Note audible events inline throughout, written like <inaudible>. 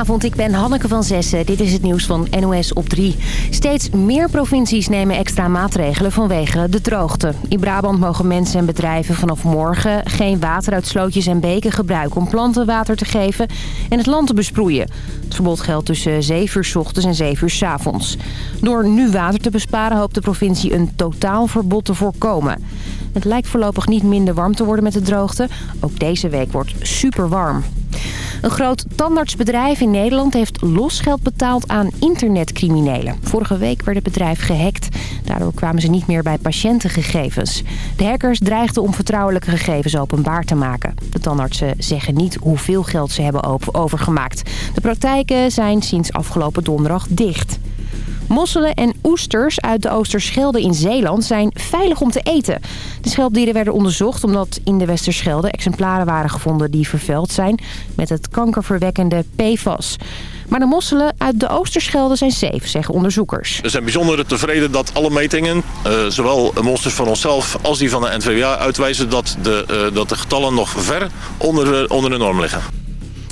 Goedenavond, ik ben Hanneke van Zessen. Dit is het nieuws van NOS op 3. Steeds meer provincies nemen extra maatregelen vanwege de droogte. In Brabant mogen mensen en bedrijven vanaf morgen geen water uit slootjes en beken gebruiken... om planten water te geven en het land te besproeien. Het verbod geldt tussen 7 uur ochtends en 7 uur s avonds. Door nu water te besparen hoopt de provincie een totaalverbod te voorkomen. Het lijkt voorlopig niet minder warm te worden met de droogte. Ook deze week wordt super warm. Een groot tandartsbedrijf in Nederland heeft losgeld betaald aan internetcriminelen. Vorige week werd het bedrijf gehackt. Daardoor kwamen ze niet meer bij patiëntengegevens. De hackers dreigden om vertrouwelijke gegevens openbaar te maken. De tandartsen zeggen niet hoeveel geld ze hebben overgemaakt. De praktijken zijn sinds afgelopen donderdag dicht. Mosselen en oesters uit de Oosterschelde in Zeeland zijn veilig om te eten. De schelpdieren werden onderzocht omdat in de Westerschelde exemplaren waren gevonden die vervuild zijn met het kankerverwekkende PFAS. Maar de mosselen uit de Oosterschelde zijn safe, zeggen onderzoekers. We zijn bijzonder tevreden dat alle metingen, uh, zowel monsters van onszelf als die van de NVWA, uitwijzen dat de, uh, dat de getallen nog ver onder, onder de norm liggen.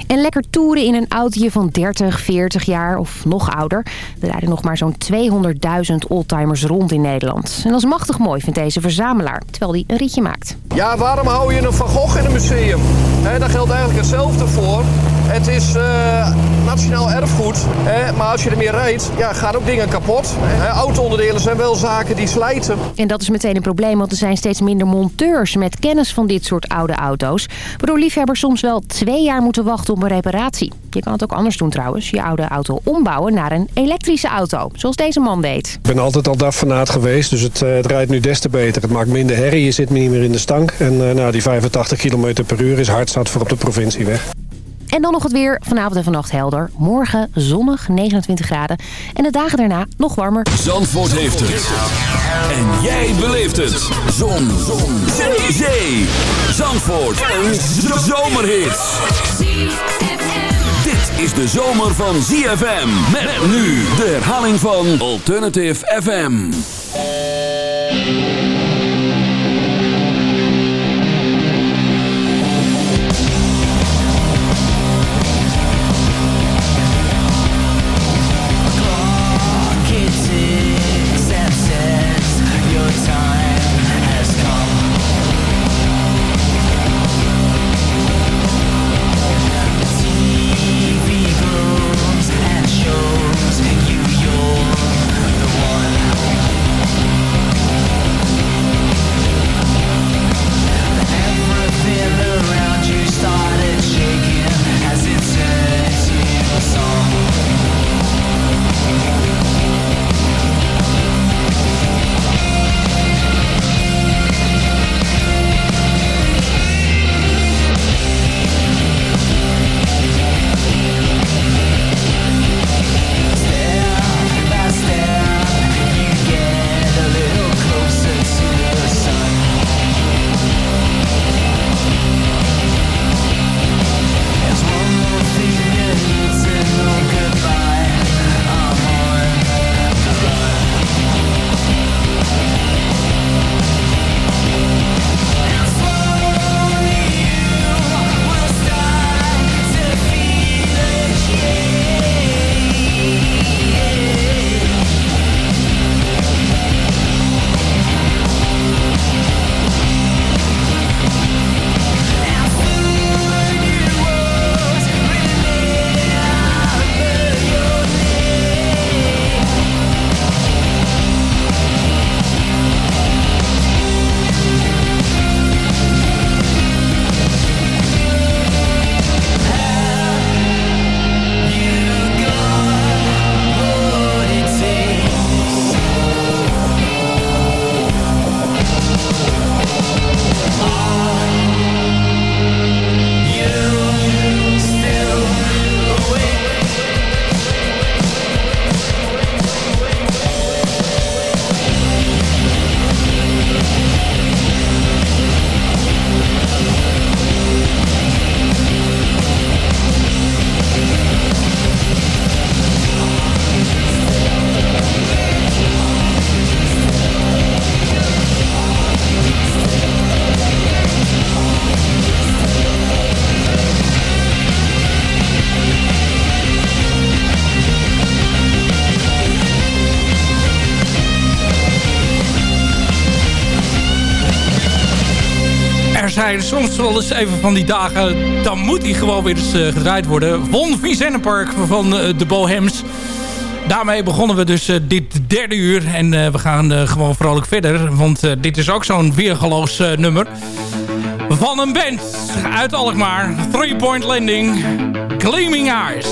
En lekker toeren in een autootje van 30, 40 jaar of nog ouder. Er rijden nog maar zo'n 200.000 oldtimers rond in Nederland. En dat is machtig mooi, vindt deze verzamelaar, terwijl hij een rietje maakt. Ja, waarom hou je een Van Gogh in een museum? He, daar geldt eigenlijk hetzelfde voor. Het is uh, nationaal erfgoed, hè, maar als je ermee rijdt, ja, gaan ook dingen kapot. Auto-onderdelen zijn wel zaken die slijten. En dat is meteen een probleem, want er zijn steeds minder monteurs met kennis van dit soort oude auto's. Waardoor liefhebbers soms wel twee jaar moeten wachten op een reparatie. Je kan het ook anders doen trouwens, je oude auto ombouwen naar een elektrische auto, zoals deze man deed. Ik ben altijd al DAF-fanaat geweest, dus het, uh, het, rijdt nu des te beter. Het maakt minder herrie, je zit niet meer in de stank. En uh, nou, die 85 km per uur is hard staat voor op de provincieweg. En dan nog het weer. Vanavond en vannacht helder. Morgen zonnig, 29 graden. En de dagen daarna nog warmer. Zandvoort heeft het. En jij beleeft het. Zon. Zon. Zee. Zee. Zandvoort. Een zomerhit. Dit is de zomer van ZFM. Met nu de herhaling van Alternative FM. Eens even van die dagen... dan moet hij gewoon weer eens uh, gedraaid worden. Von Vizennepark van uh, de Bohems. Daarmee begonnen we dus uh, dit derde uur. En we gaan gewoon vrolijk verder. Want dit is ook zo'n weergeloos nummer. Van een band uit Alkmaar. Three Point Landing. Gleaming Eyes.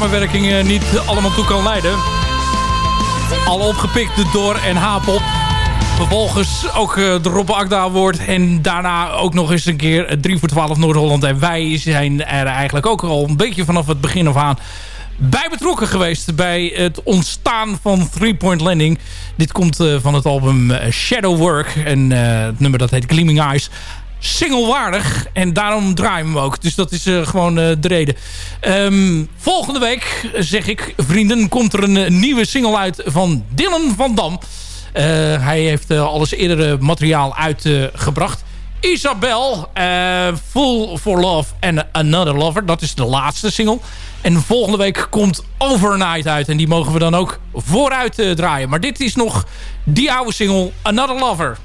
Samenwerking niet allemaal toe kan leiden. Al opgepikt door NH-pop. Vervolgens ook eh, de Rob Akda wordt. En daarna ook nog eens een keer 3 voor 12 Noord-Holland. En wij zijn er eigenlijk ook al een beetje vanaf het begin af aan bij betrokken geweest bij het ontstaan van Three Point Landing. Dit komt van het album Shadow Work. En het nummer dat heet Gleaming Eyes singlewaardig. En daarom draaien we hem ook. Dus dat is uh, gewoon uh, de reden. Um, volgende week, zeg ik, vrienden, komt er een, nieuwe single uit van Dylan van Dam. Hij heeft alles eerdere materiaal uitgebracht. Isabel, Full for Love and Another Lover. Dat is de laatste single. En volgende week komt Overnight uit. En die mogen we dan ook vooruit draaien. Maar dit is nog die oude single, Another Lover.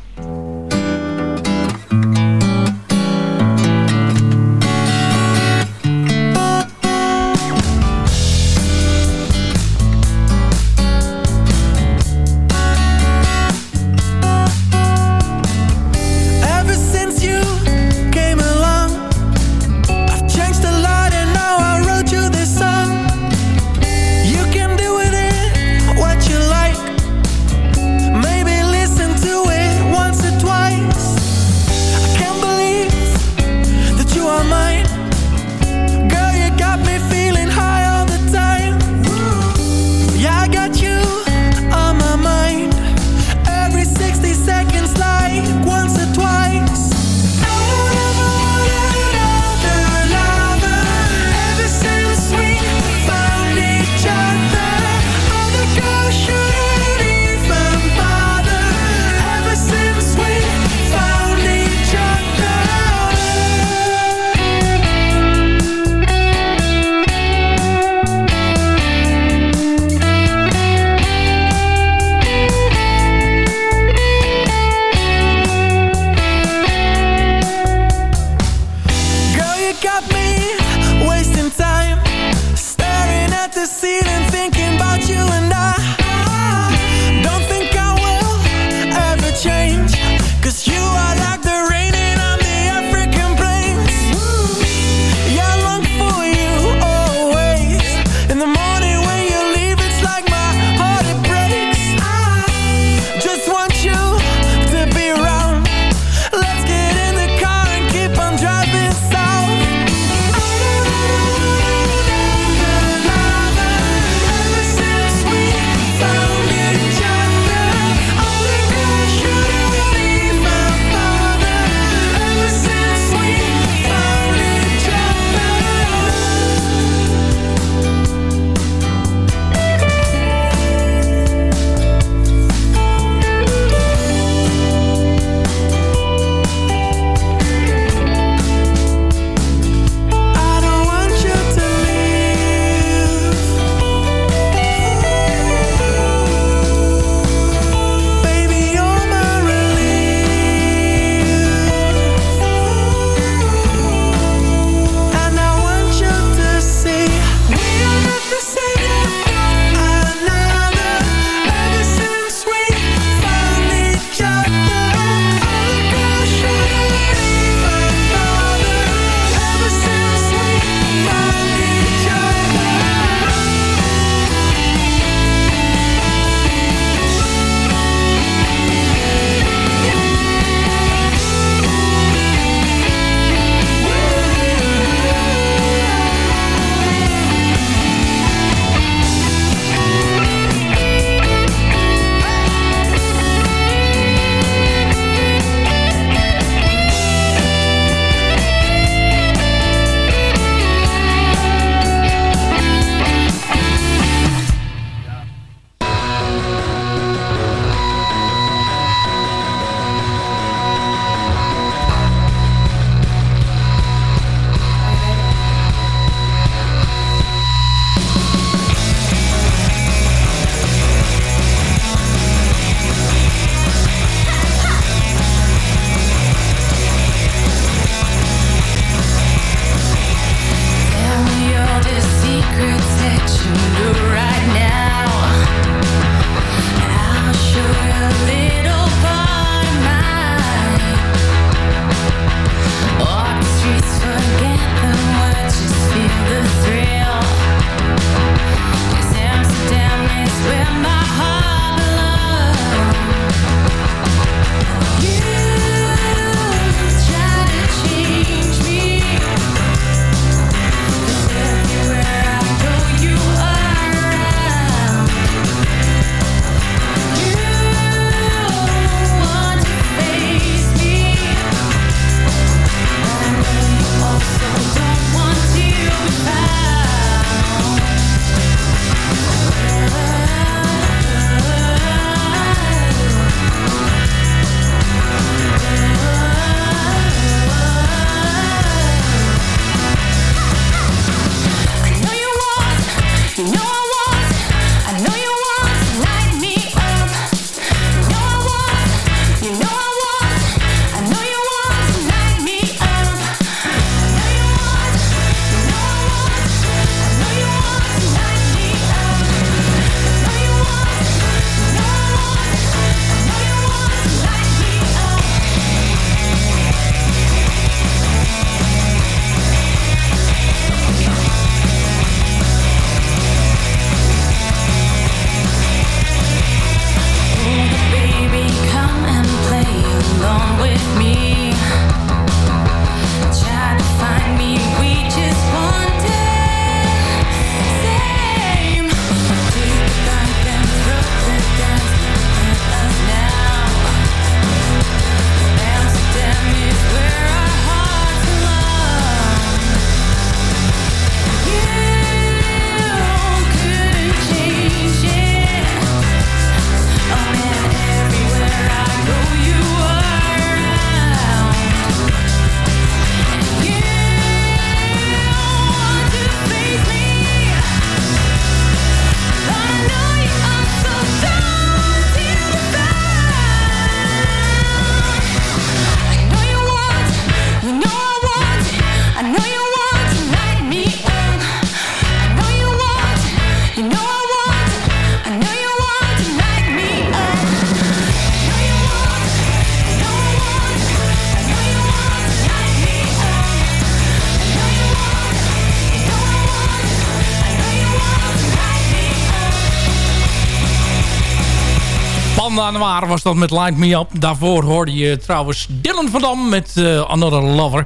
Banda Noir was dat met Light Me Up. Daarvoor hoorde je trouwens Dylan van Dam met uh, Another Lover.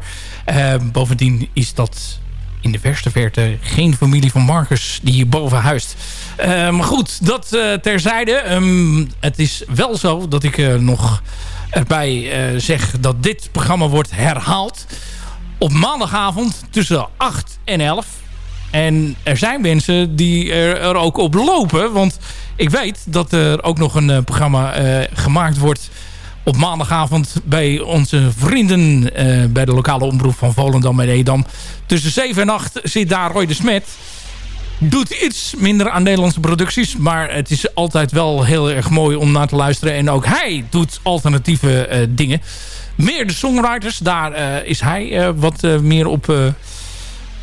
Uh, bovendien is dat in de verste verte geen familie van Marcus die hier boven huist. Uh, maar goed, dat terzijde. Um, het is wel zo dat ik nog erbij zeg dat dit programma wordt herhaald. Op maandagavond tussen 8 en 11. En er zijn mensen die er ook op lopen. Want ik weet dat er ook nog een uh, programma uh, gemaakt wordt op maandagavond bij onze vrienden uh, bij de lokale omroep van Volendam en Edam. Tussen 7 en 8 zit daar Roy de Smet. Doet iets minder aan Nederlandse producties. Maar het is altijd wel heel erg mooi om naar te luisteren. En ook hij doet alternatieve dingen. Meer de songwriters. Daar is hij wat meer op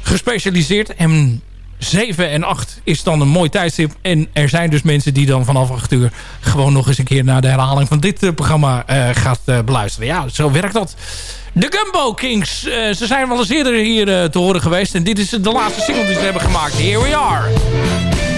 gespecialiseerd. En 7 en 8 is dan een mooi tijdstip. En er zijn dus mensen die dan vanaf 8 uur... gewoon nog eens een keer naar de herhaling van dit uh, programma uh, gaat uh, beluisteren. Ja, zo werkt dat. De Gumbo Kings. ze zijn wel eens eerder hier te horen geweest. En dit is de laatste single die ze hebben gemaakt. Here we are.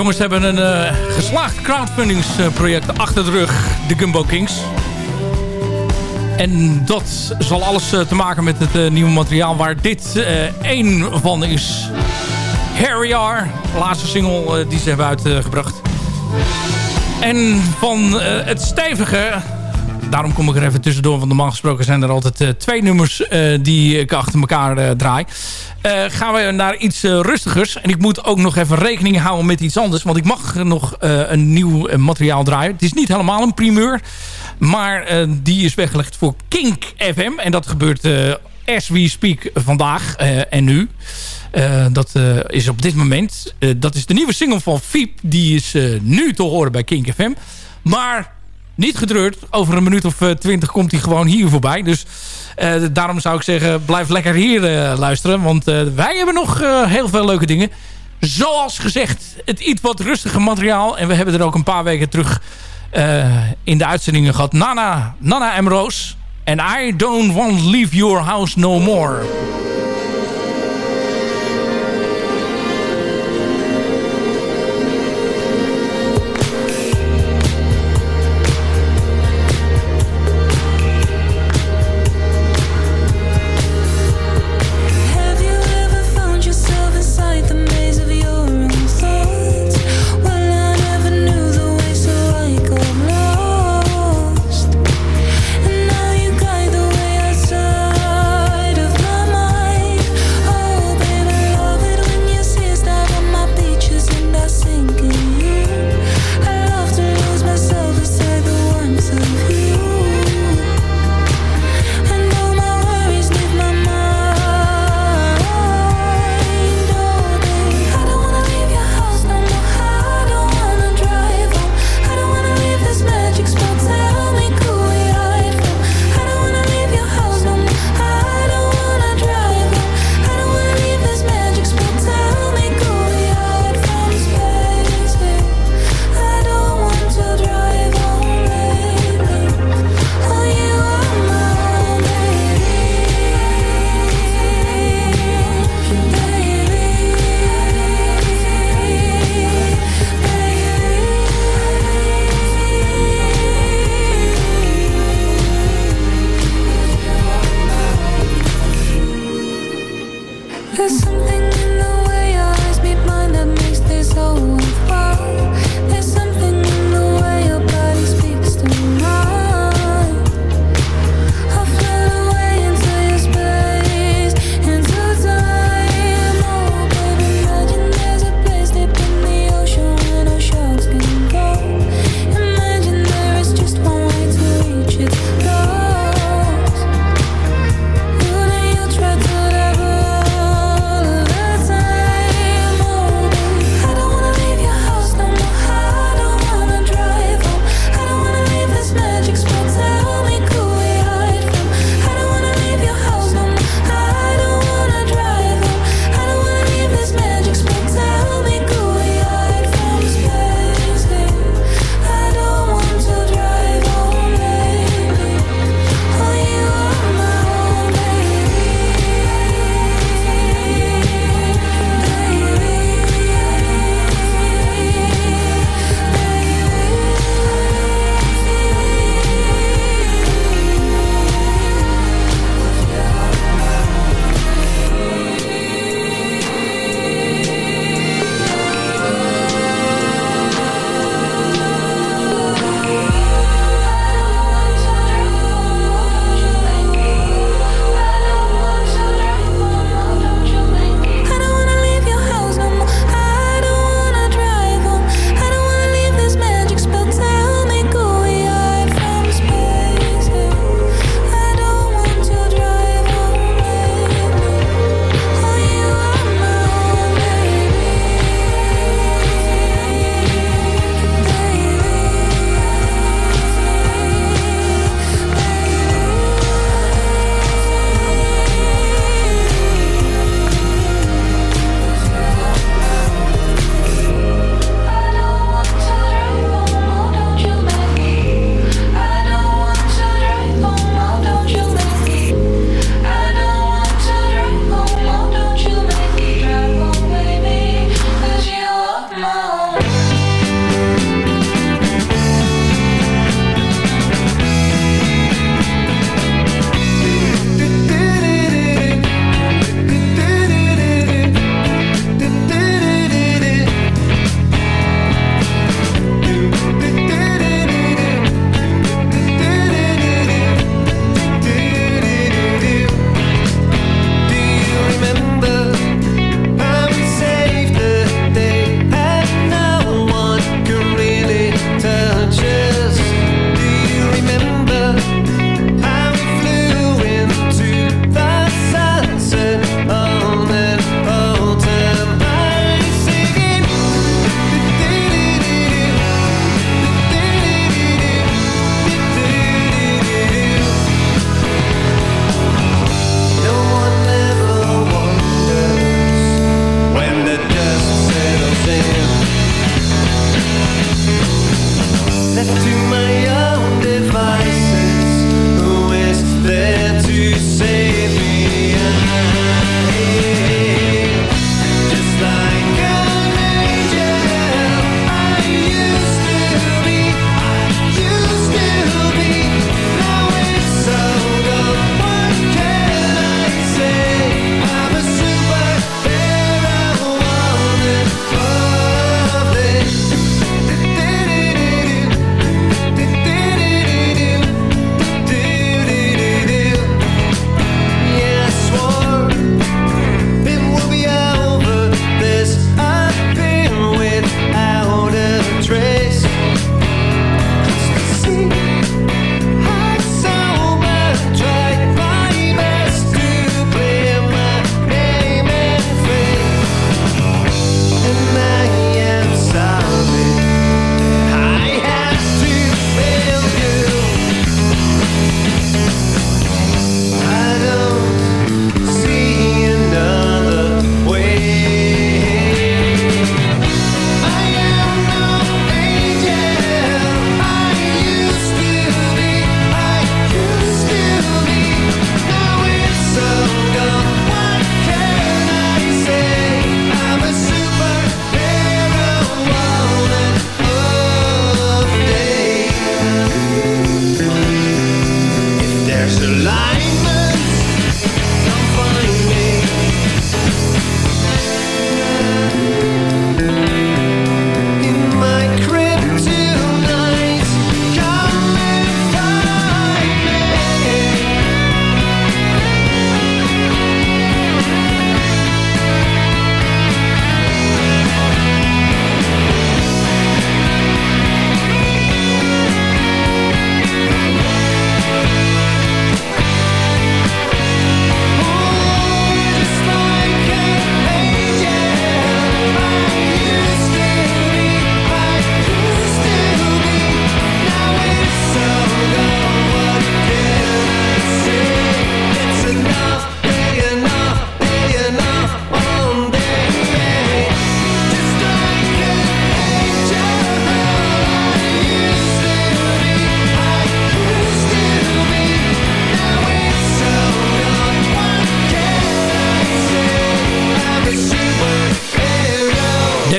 Jongens hebben een uh, geslaagd crowdfundingsproject achter de rug. De Gumbo Kings. En dat zal alles uh, te maken met het uh, nieuwe materiaal waar dit één van is. Harry R. Laatste single die ze hebben uitgebracht. en van het stevige... Daarom kom ik er even tussendoor. Want normaal gesproken zijn er altijd twee nummers die ik achter elkaar draai. Uh, gaan we naar iets uh, rustigers. En ik moet ook nog even rekening houden met iets anders. Want ik mag nog uh, een nieuw materiaal draaien. Het is niet helemaal een primeur. Maar die is weggelegd voor Kink FM. En dat gebeurt as we speak vandaag en nu. dat is op dit moment. dat is de nieuwe single van Fiep. Die is nu te horen bij Kink FM. Maar niet gedreurd. Over een minuut of twintig komt hij gewoon hier voorbij. Dus daarom zou ik zeggen, blijf lekker hier uh, luisteren. Want uh, wij hebben nog heel veel leuke dingen. Zoals gezegd, het iets wat rustige materiaal. En we hebben er ook een paar weken terug in de uitzendingen gehad. Nana, Nana en Roos. And I don't want leave your house no more.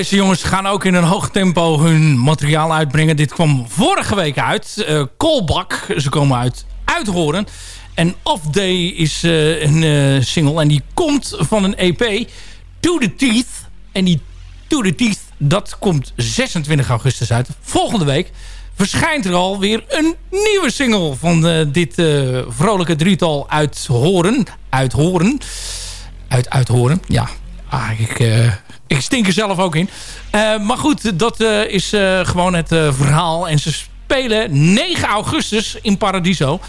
Deze jongens gaan ook in een hoog tempo hun materiaal uitbrengen. Dit kwam vorige week uit. Uh, Kolbak, ze komen uit Uithoren. En Off Day is uh, een uh, single en die komt van een EP, To The Teeth. En die To The Teeth, dat komt 26 augustus uit. Volgende week verschijnt er alweer een nieuwe single van dit vrolijke drietal uit Horen. Uit. Uit Uithoren, ja. Ah, ik, ik stink er zelf ook in. Uh, maar goed, dat uh, is uh, gewoon het verhaal. En ze spelen 9 augustus in Paradiso.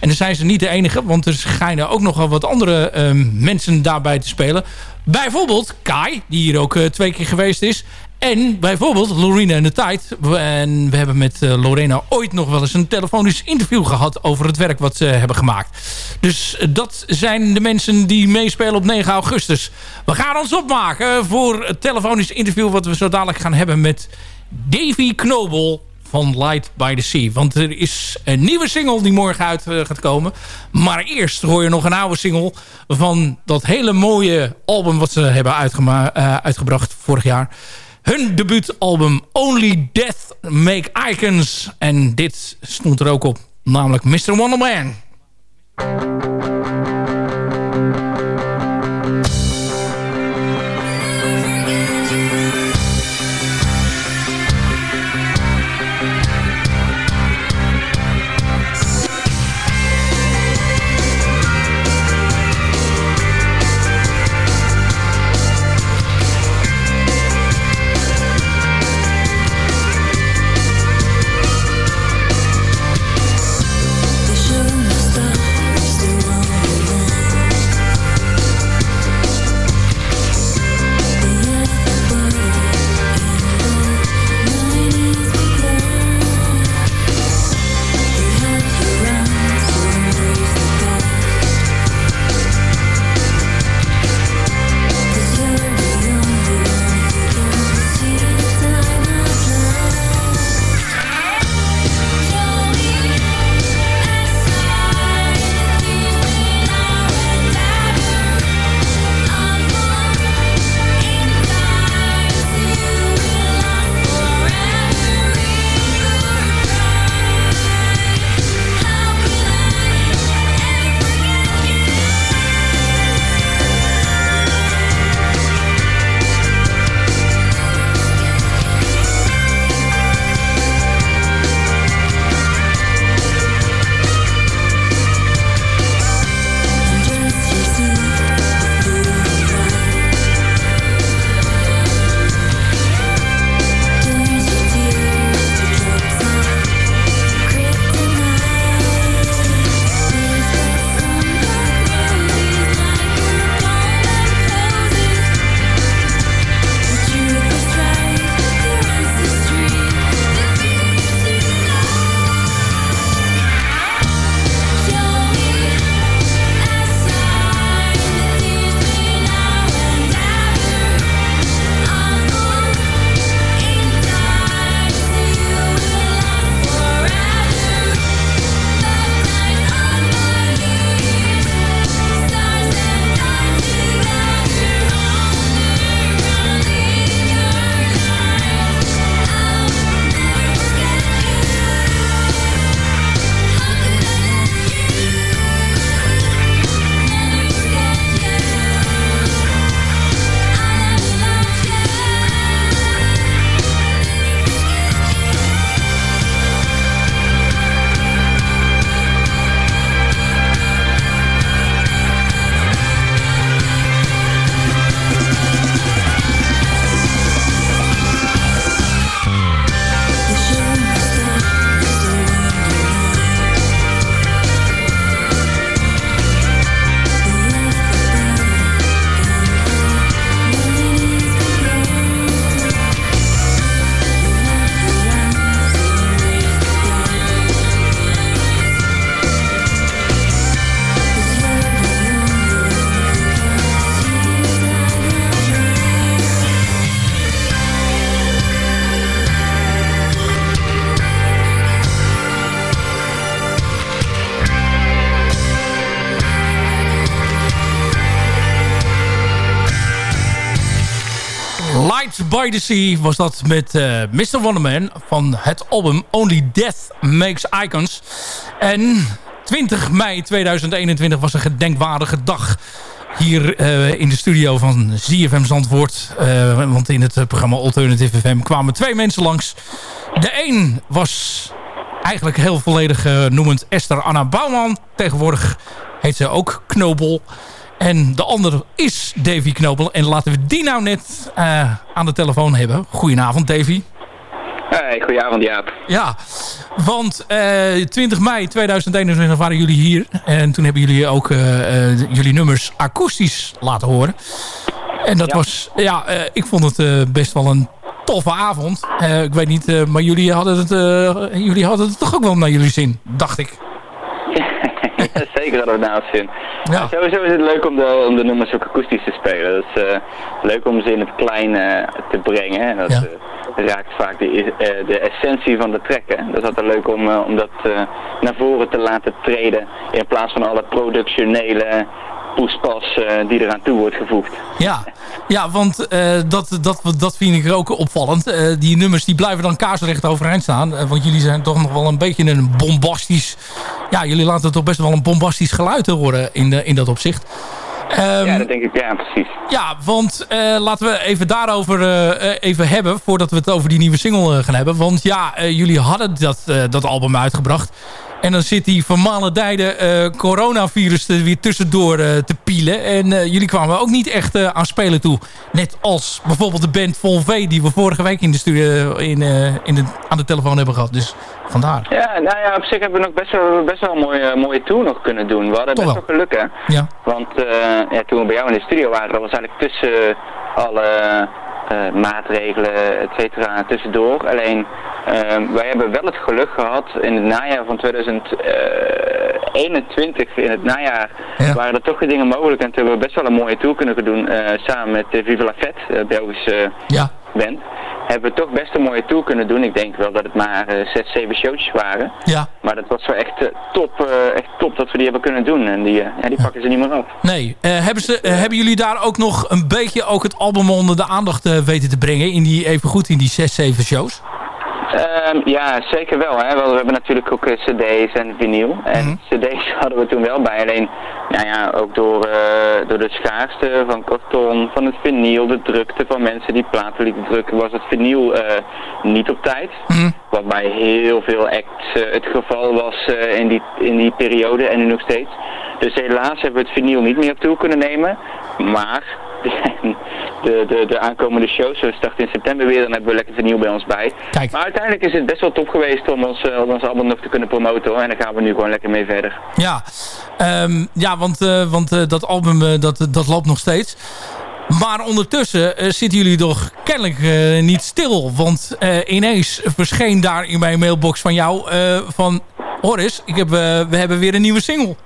En dan zijn ze niet de enige, want er schijnen ook nogal wat andere mensen daarbij te spelen. Bijvoorbeeld Kai, die hier ook twee keer geweest is. En bijvoorbeeld Lorena en de Tijd. En we hebben met uh, Lorena ooit nog wel eens een telefonisch interview gehad... over het werk wat ze hebben gemaakt. Dus uh, dat zijn de mensen die meespelen op 9 augustus. We gaan ons opmaken voor het telefonisch interview... wat we zo dadelijk gaan hebben met Davy Knobel van Light by the Sea. Want er is een nieuwe single die morgen uit uh, gaat komen. Maar eerst hoor je nog een oude single van dat hele mooie album... wat ze hebben uitgebracht vorig jaar... Hun debuutalbum Only Death Make Icons. En dit stond er ook op, namelijk Mr. Wonderman. By the Sea was dat met uh, Mr. Wonderman van het album Only Death Makes Icons. En 20 mei 2021 was een gedenkwaardige dag hier uh, in de studio van ZFM Zandvoort. Uh, want in het programma Alternative FM kwamen twee mensen langs. De een was eigenlijk heel volledig noemend Esther Anna Bouwman. Tegenwoordig heet ze ook Knobel. En de andere is Davy Knobel. En laten we die nou net uh, aan de telefoon hebben. Goedenavond Davy. Hey, goedenavond Jaap. Ja, want uh, 20 mei 2021 waren jullie hier. En toen hebben jullie ook uh, jullie nummers akoestisch laten horen. En dat ja. was, ja, ik vond het best wel een toffe avond. ik weet niet, maar jullie hadden, het, jullie hadden het toch ook wel naar jullie zin, dacht ik. Zeker hadden we naast zin. Ja. Sowieso is het leuk om de, om de nummers ook akoestisch te spelen. Het is uh, leuk om ze in het klein uh, te brengen. Dat ja. uh, raakt vaak de, de essentie van de trekken. Dat is altijd leuk om, om dat naar voren te laten treden. In plaats van alle productionele poespas uh, die eraan toe wordt gevoegd. Ja, ja want uh, dat, dat, dat vind ik ook opvallend. Uh, die nummers die blijven dan kaarsrecht overeind staan. want jullie zijn toch nog wel een beetje een bombastisch... Ja, jullie laten toch best wel een bombastisch geluid horen in, in dat opzicht. Um, ja, dat denk ik, ja, precies. Ja, want laten we even daarover even hebben... voordat we het over die nieuwe single gaan hebben. Want ja, jullie hadden dat, dat album uitgebracht... En dan zit die vermalendijde uh, coronavirus er weer tussendoor uh, te pielen. En uh, jullie kwamen ook niet echt aan spelen toe. Net als bijvoorbeeld de band Vol V die we vorige week in de studio in, in de, aan de telefoon hebben gehad. Dus vandaar. Ja, nou ja, op zich hebben we nog best wel, best wel een mooie, mooie tour nog kunnen doen. We hadden Toch best wel geluk hè. Ja. Want ja, toen we bij jou in de studio waren, dat was eigenlijk tussen alle maatregelen, et cetera, tussendoor. Alleen, uh, wij hebben wel het geluk gehad in het najaar van 2021, eh, in het najaar, ja. waren er toch dingen mogelijk. En toen hebben we best wel een mooie tour kunnen doen uh, samen met Viva la Fête, Belgische ja. Band hebben we toch best een mooie tour kunnen doen. Ik denk wel dat het maar uh, zes, zeven showtjes waren. Ja. Maar dat was wel echt, uh, top, uh, echt top dat we die hebben kunnen doen. En die, ja, die pakken ze niet meer op. Nee. hebben, ze, hebben jullie daar ook nog een beetje ook het album onder de aandacht weten te brengen? In die, even goed in die zes, zeven shows? Um, ja, zeker wel. Hè. We hebben natuurlijk ook cd's en vinyl. En mm -hmm. cd's <laughs> hadden we toen wel bij. Alleen, nou ja, ook door, uh, door de schaarste van karton, van het vinyl, de drukte van mensen die platen lieten drukken, was het vinyl uh, niet op tijd. Mm -hmm. Wat bij heel veel acts uh, het geval was in, die, in die periode en nu nog steeds. Dus helaas hebben we het vinyl niet meer op toe kunnen nemen. Maar de, de, de aankomende shows. We starten in september weer, dan hebben we lekker vernieuw bij ons bij. Kijk. Maar uiteindelijk is het best wel top geweest om ons, uh, om ons album nog te kunnen promoten. Hoor. En daar gaan we nu gewoon lekker mee verder. Ja, um, ja want, uh, want uh, dat album dat, dat loopt nog steeds. Maar ondertussen zitten jullie toch kennelijk niet stil. Want ineens verscheen daar in mijn mailbox van jou van... Horis, ik heb, we hebben weer een nieuwe single.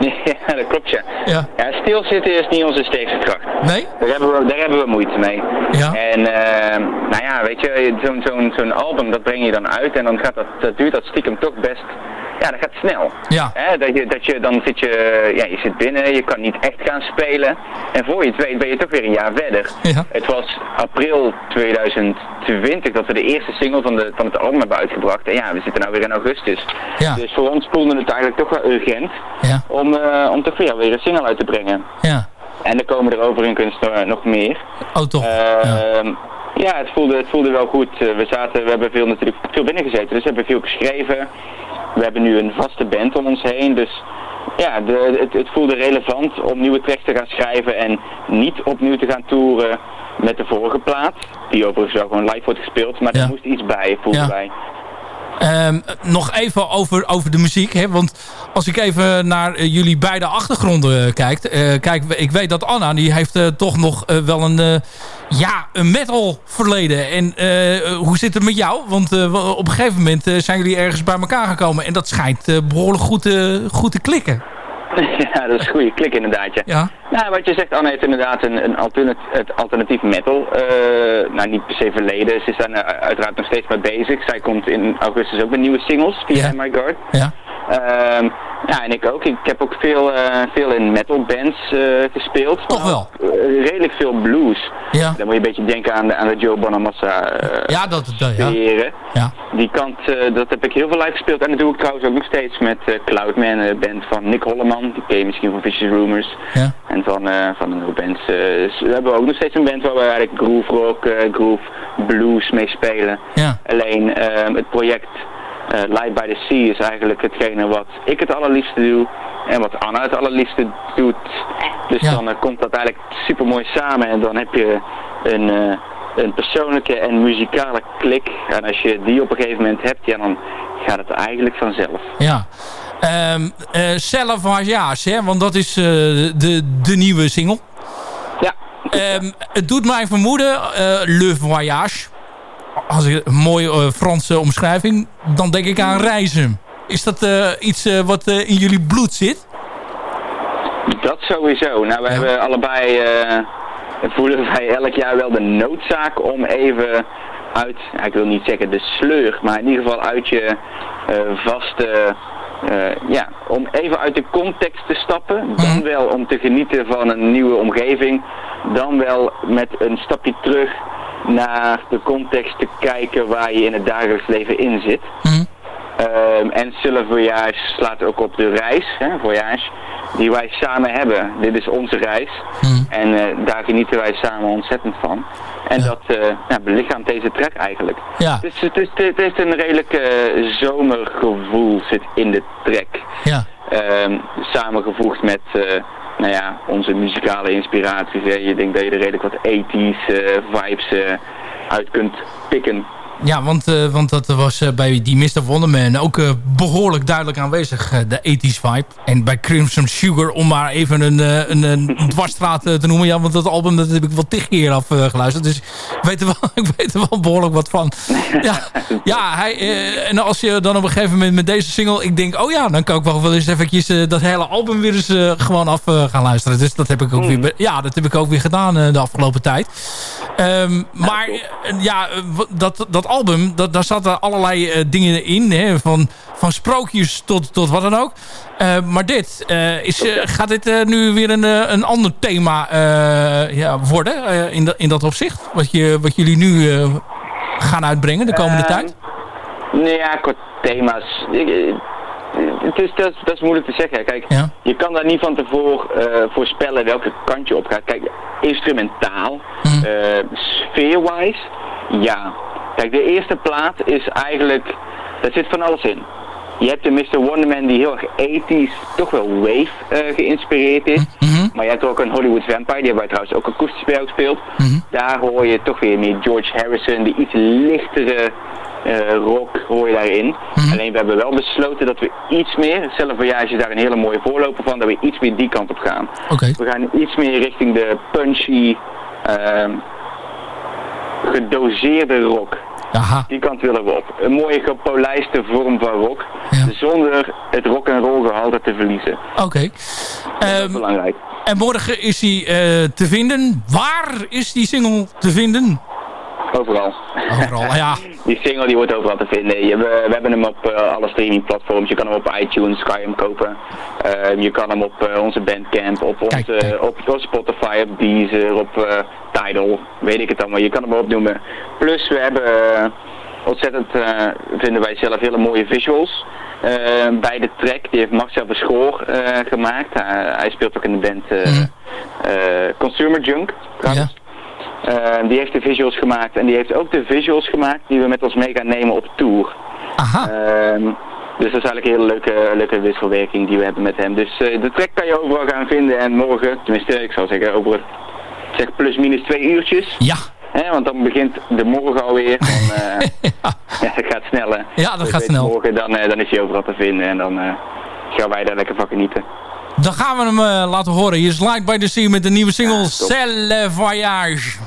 <laughs> Ja, dat klopt ja. ja. ja. stilzitten is niet onze sterkste kracht. Nee? Daar hebben we, daar hebben we moeite mee. Ja. En uh, nou ja, weet je, zo'n zo'n zo'n album, dat breng je dan uit en dan gaat dat, dat duurt dat stiekem toch best ja, dat gaat snel. Ja. Hè, dat je, dat je, dan zit je, ja, je zit binnen, je kan niet echt gaan spelen. En voor je het weet ben je toch weer een jaar verder. Ja. Het was april 2020 dat we de eerste single van, de, van het album hebben uitgebracht. En ja, we zitten nou weer in augustus. Ja. Dus voor ons voelde het eigenlijk toch wel urgent ja. Om, uh, om toch weer, weer een single uit te brengen. Ja. En er komen er over in kunst nog meer. Oh toch? Ja. ja, het, voelde, het voelde wel goed. We, zaten, we hebben veel, natuurlijk veel binnengezeten, dus we hebben veel geschreven. We hebben nu een vaste band om ons heen, dus ja, de, het, het, voelde relevant om nieuwe tracks te gaan schrijven en niet opnieuw te gaan toeren met de vorige plaat. Die overigens wel gewoon live wordt gespeeld, maar ja. er moest iets bij, voelde ja. bij. Um, nog even over, over de muziek. Hè? Want als ik even naar uh, jullie beide achtergronden uh, kijk. Uh, kijk, ik weet dat Anna, die heeft toch nog wel een, ja, een metal verleden. En hoe zit het met jou? Want op een gegeven moment zijn jullie ergens bij elkaar gekomen. En dat schijnt behoorlijk goed, goed te klikken. <laughs> Ja, dat is een goede klik inderdaad. Ja. ja. Nou, wat je zegt, Anne heeft inderdaad een, een alternatief, het alternatief metal. Uh, nou, niet per se verleden. Ze zijn er uiteraard nog steeds mee bezig. Zij komt in augustus ook met nieuwe singles via. My God. Ja. Um, Ja, en ik ook. Ik heb ook veel, uh, veel in metal bands uh, gespeeld. Toch wel? Uh, redelijk veel blues. Ja. Dan moet je een beetje denken aan de, aan de Joe Bonamassa ja, dat, dat, ja. ja. Die kant, dat heb ik heel veel live gespeeld. En dat doe ik trouwens ook nog steeds met Cloudman, een band van Nick Holleman. Die ken je misschien van Vicious Rumors. Ja. En van, van een hoop bands. we hebben ook nog steeds een band waar we eigenlijk groove rock, groove blues mee spelen. Ja. Alleen ehm, het project... Uh, Light by the Sea is eigenlijk hetgene wat ik het allerliefste doe en wat Anna het allerliefste doet. Dus dan uh, komt dat eigenlijk super mooi samen en dan heb je een, uh, een persoonlijke en muzikale klik. En als je die op een gegeven moment hebt, ja, dan gaat het eigenlijk vanzelf. Ja. Um, zelf Voyage, hè? want dat is de, de nieuwe single. Ja. Um, het doet mij vermoeden, Le Voyage als ik een mooie uh, Franse omschrijving, dan denk ik aan reizen. Is dat uh, iets uh, wat in jullie bloed zit? Dat sowieso. Nou, we ja. hebben allebei, <laughs> voelen wij elk jaar wel de noodzaak om even uit, ik wil niet zeggen de sleur, maar in ieder geval uit je vaste, ja, om even uit de context te stappen. Dan Mhm. wel om te genieten van een nieuwe omgeving. Dan wel met een stapje terug naar de context te kijken waar je in het dagelijks leven in zit. Mhm. Um, en Sille Voyage slaat ook op de reis, hè, Voyage, die wij samen hebben. Dit is onze reis. Mhm. En uh, daar genieten wij samen ontzettend van. En Ja. dat uh, ja, belichaamt deze track eigenlijk. Ja. Dus het, is, het heeft een redelijk uh, zomergevoel zit in de track. Ja. Um, samengevoegd met nou ja, onze muzikale inspiraties. Hè. Je denkt dat je er redelijk wat ethisch vibes uit kunt pikken. Ja, want, uh, want dat was uh, bij die Mr. Wonderman ook uh, behoorlijk duidelijk aanwezig, de 80s vibe. En bij Crimson Sugar, om maar even een, een, een <laughs> dwarsstraat te noemen. Ja, want dat album dat heb ik wel tig keer afgeluisterd. Dus ik weet, er wel, <laughs> ik weet er wel behoorlijk wat van. <laughs> Ja, ja hij, en als je dan op een gegeven moment met deze single... Ik denk, oh ja, dan kan ik wel wel eens eventjes dat hele album weer eens gewoon af gaan luisteren. Dus dat heb ik ook, weer, ja, dat heb ik ook weer gedaan de afgelopen tijd. Um, maar ja, dat, dat album, dat, daar zaten allerlei uh, dingen in. Hè, van, van sprookjes tot, tot wat dan ook. Uh, maar dit, uh, is, gaat dit nu weer een, een ander thema ja, worden in, dat in dat opzicht? Wat, je, wat jullie nu gaan uitbrengen de komende tijd? Nee, ja, kort thema's. Ik, het is, dat, dat is moeilijk te zeggen. Kijk, ja. je kan daar niet van tevoren voorspellen welke kant je op gaat. Kijk, instrumentaal, mm. sfeerwise, ja. Kijk, de eerste plaat is eigenlijk, daar zit van alles in. Je hebt de Mr. Wonderman die heel erg ethisch, toch wel wave uh, geïnspireerd is. Mm -hmm. Maar je hebt ook een Hollywood Vampire, die hebben wij trouwens ook akoestisch bij gespeeld. Mm -hmm. Daar hoor je toch weer meer George Harrison, die iets lichtere uh, rock hoor je daarin. Mm -hmm. Alleen we hebben wel besloten dat we iets meer, zelf Voyage is daar een hele mooie voorloper van, dat we iets meer die kant op gaan. Okay. We gaan iets meer richting de punchy, uh, gedoseerde rock. Aha. Die kant willen we op. Een mooie gepolijste vorm van rock. Ja. Zonder het rock en roll gehalte te verliezen. Oké. Okay. Um, belangrijk. En morgen is hij uh, te vinden. Waar is die single te vinden? Overal. Overal, ja. <laughs> die single die wordt overal te vinden. Je, we, we, hebben hem op uh, alle streamingplatforms. Je kan hem op iTunes, kan je hem kopen. Uh, je kan hem op uh, onze Bandcamp, op, kijk, onze, op, op Spotify, op Deezer, op Tidal. Weet ik het allemaal. Je kan hem opnoemen. Plus we hebben ontzettend, vinden wij zelf, hele mooie visuals. bij de track, die heeft Marcel Verschoor gemaakt. hij speelt ook in de band Mhm. Consumer Junk. Ja. Uh, die heeft de visuals gemaakt en die heeft ook de visuals gemaakt die we met ons mee gaan nemen op tour. Aha. Uh, dus dat is eigenlijk een hele leuke, leuke wisselwerking die we hebben met hem. Dus uh, de track kan je overal gaan vinden en morgen, tenminste ik zou zeggen over zeg plus minus twee uurtjes. Ja. Hè, want dan begint de morgen alweer. Dan, ja. <laughs> <laughs> ja, dat gaat snel hè. Ja, dat dus gaat snel. Morgen dan, dan is hij overal te vinden en dan gaan wij daar lekker van genieten. Dan gaan we hem uh, laten horen. Hier is Light by the Sea met de nieuwe single ja, Celle Voyage.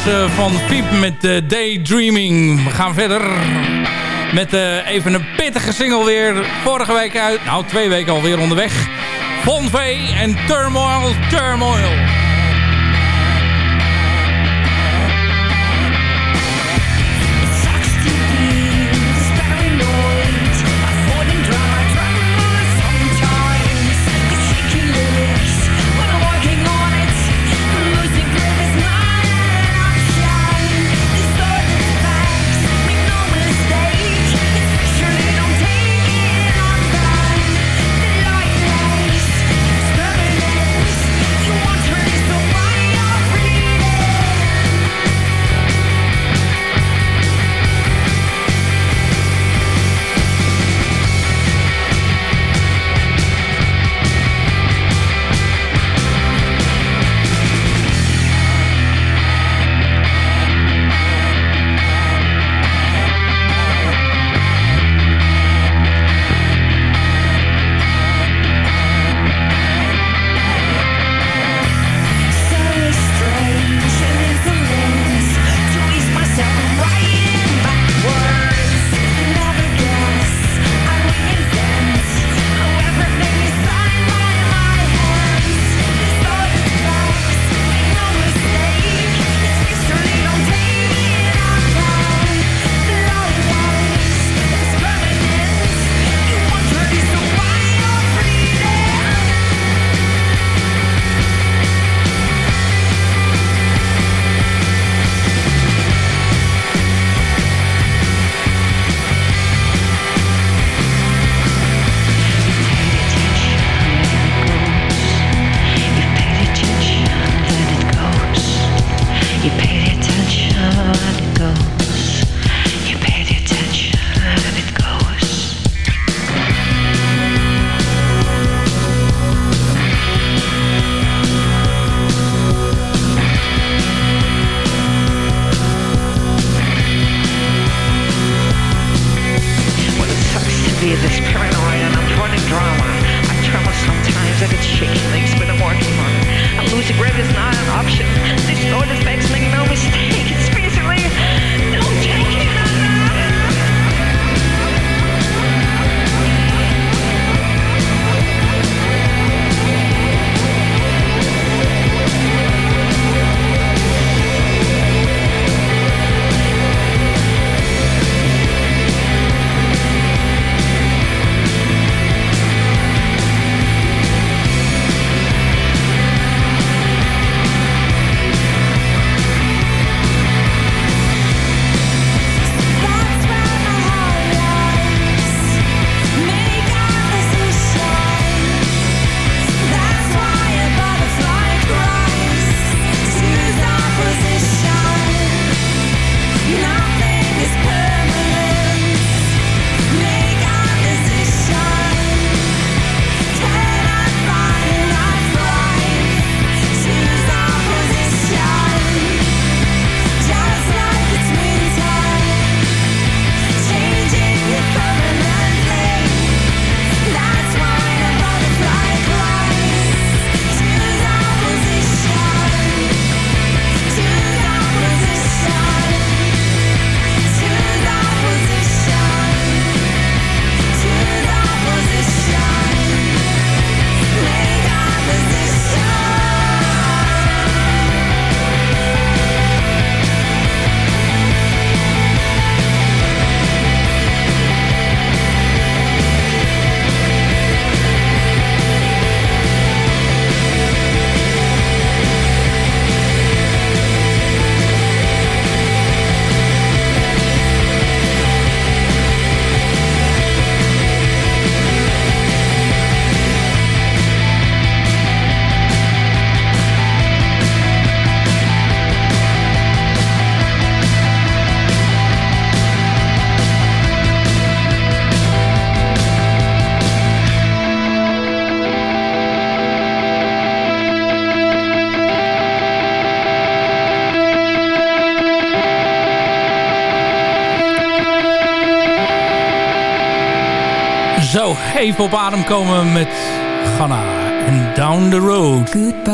Van Piep met uh, Daydreaming. We gaan verder met uh, even een pittige single weer. Vorige week uit, nou twee weken alweer onderweg. Von V en Turmoil, Turmoil. Even op adem komen met Ghana en Down the Road. Goodbye,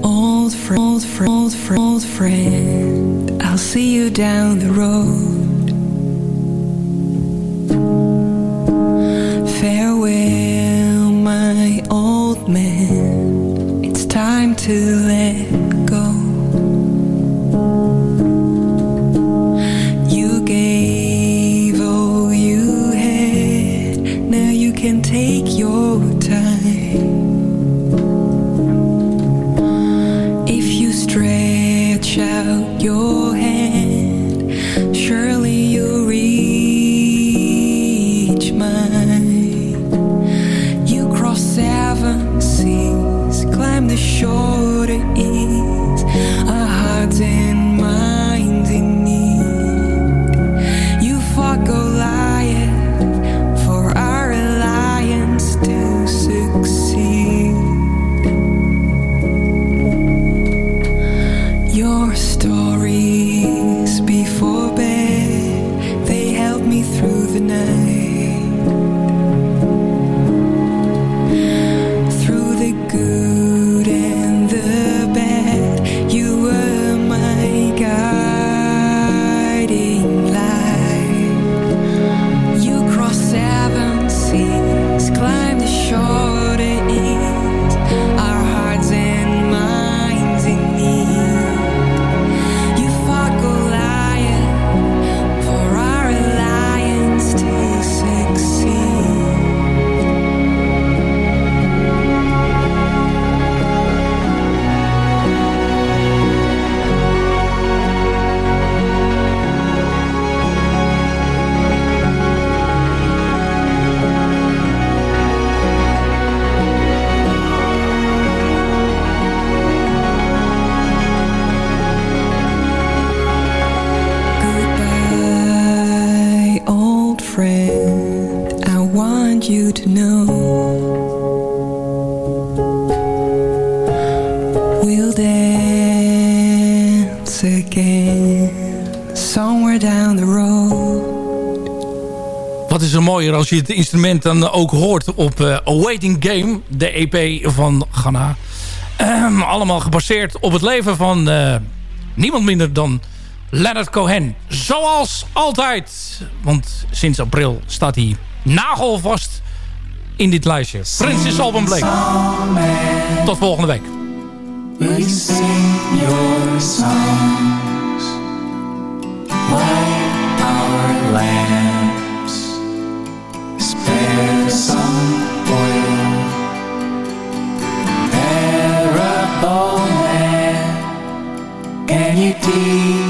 old friend. old friend, old friend. I'll see you down the road. Je het instrument dan ook hoort op uh, Awaiting Game, de EP van Ghana. Ehm, allemaal gebaseerd op het leven van uh, niemand minder dan Leonard Cohen. Zoals altijd, want sinds april staat hij nagelvast in dit lijstje. Princess Album Blake. Tot volgende week. Will sing your songs like our land? Man,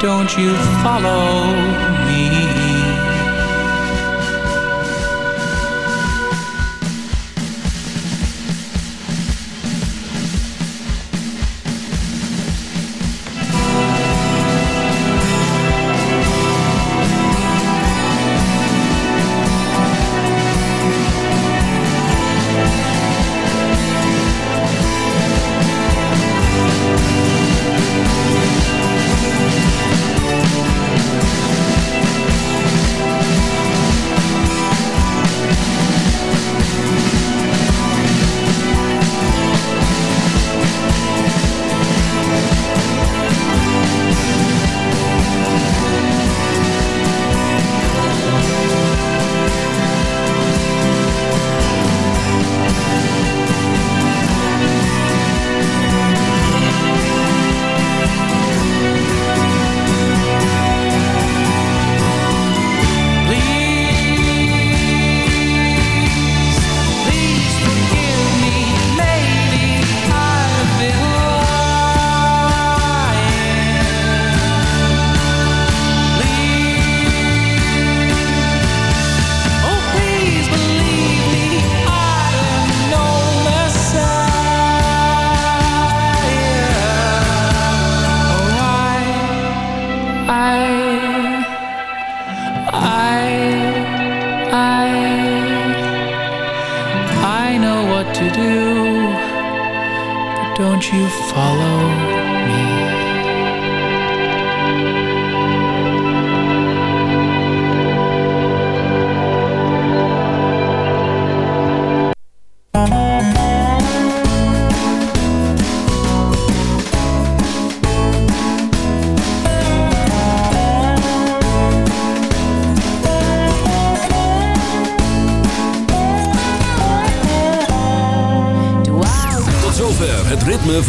don't you follow